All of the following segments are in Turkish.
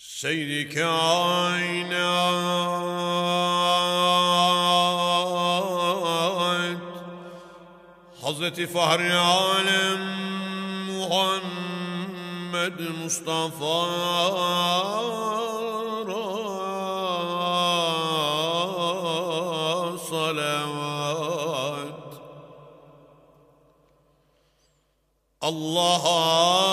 Seydi kainat Hazreti Fahri Alem Muhammed Mustafa salavat Allah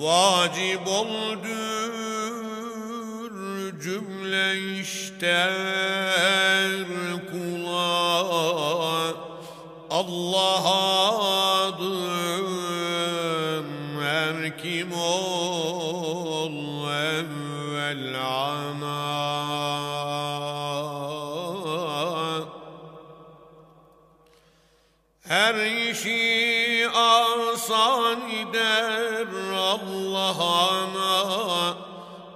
Vacip oldur cümle işter kula Allah adın her kim ol evvel ana. Her işi asan eder Allah'ına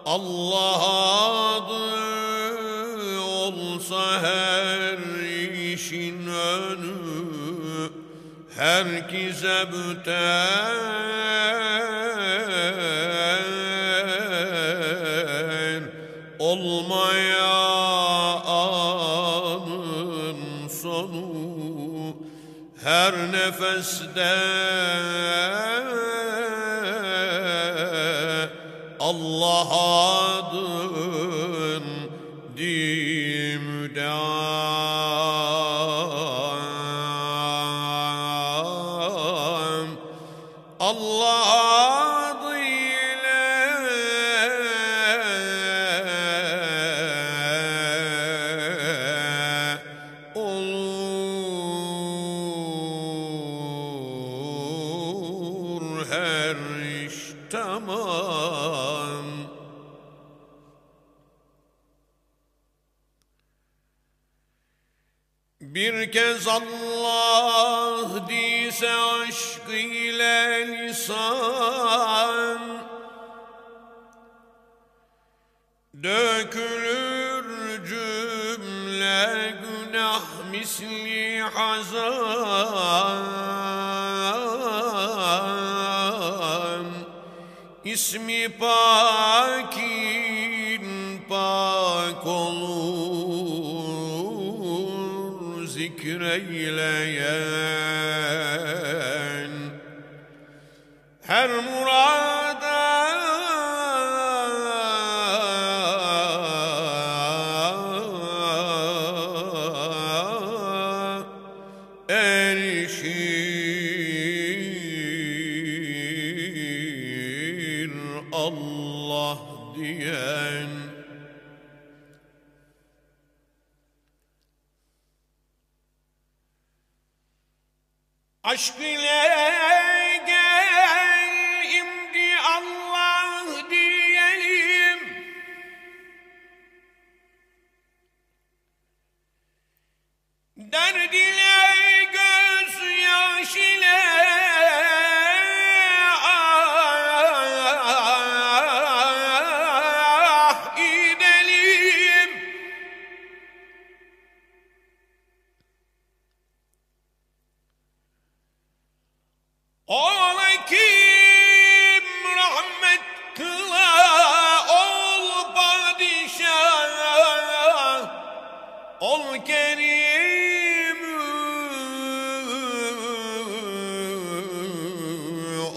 Allah adı olsa her işin önü herkese büter olmaya her nefeste Allah adın dimdam Bir kez Allah dise aşk ile lisan Dökülür cümle günah misli hazan. İsmi pakin zikreyleyen her murada erişir Allah diyen Aşk ol kerim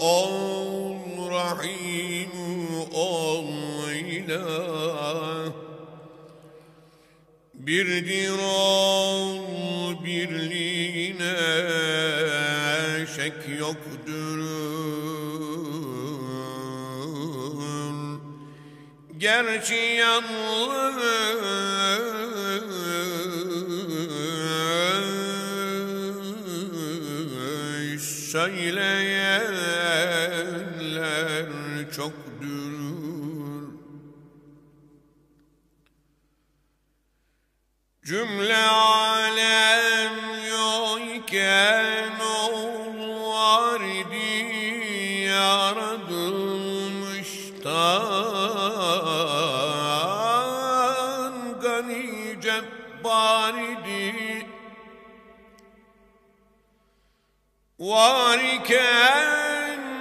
ol rahim ol birliğine şek yoktur Gerçi yanlış söyleyenler çoktur Cümle alem yokken Varken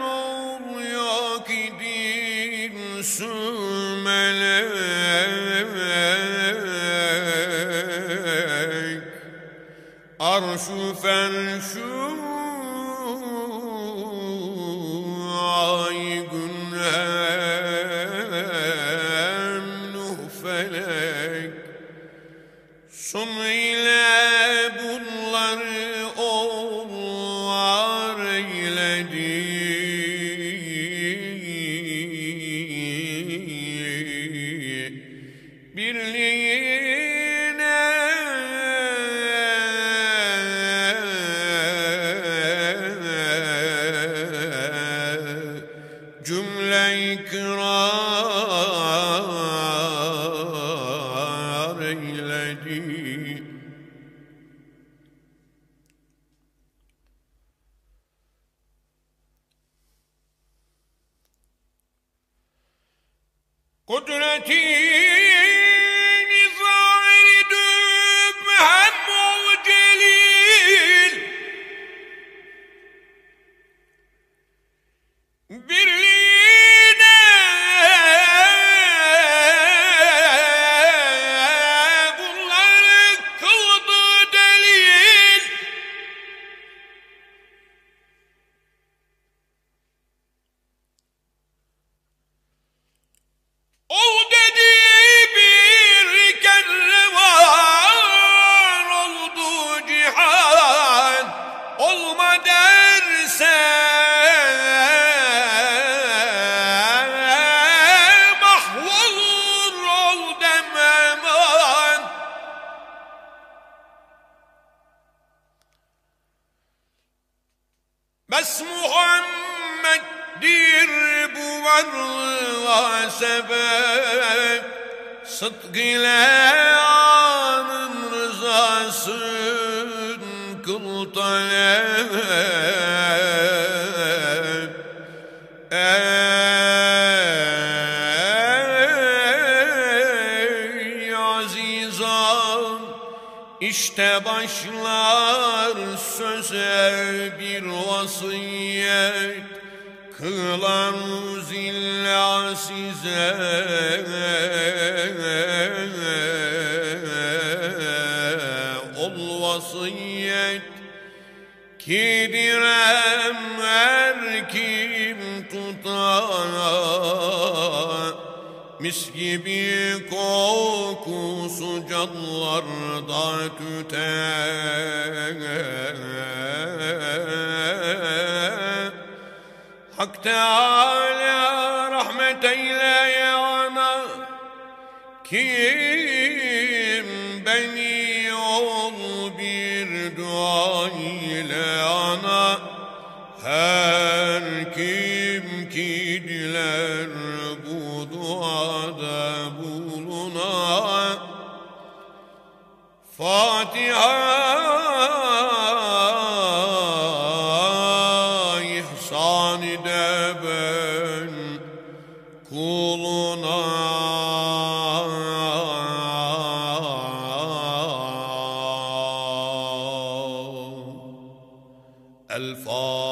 ol yok idin sürmelek. Arşu ferşu cümle ikrar eyledi. Kudretini Bes Muhammed'dir bu varlığa sebep. Sıdk ile anın rızasın kıl talep vasiyet Kılan zilla size. Ol vasiyet ki direm her kim tutar. Mis gibi kokusu canlarda tüter Teala rahmet eyle yana Kim beni ol bir dua ile ana? Her kim ki diler bu duada buluna El Fatiha